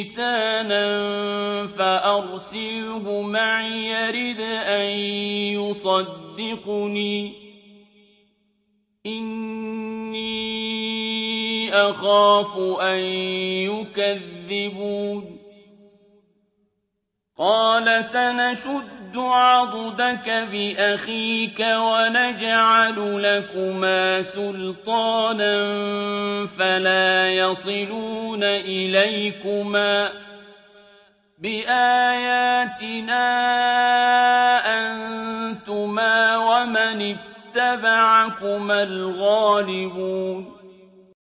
لسانا فأرسله معي يرد أن يصدقني. إني أخاف أن يكذبون. قال سنشد عضدك بأخيك ونجعل لكما سلطانا فلا يصلون إليكما بآياتنا أنتما ومن اتبعكما الغالبون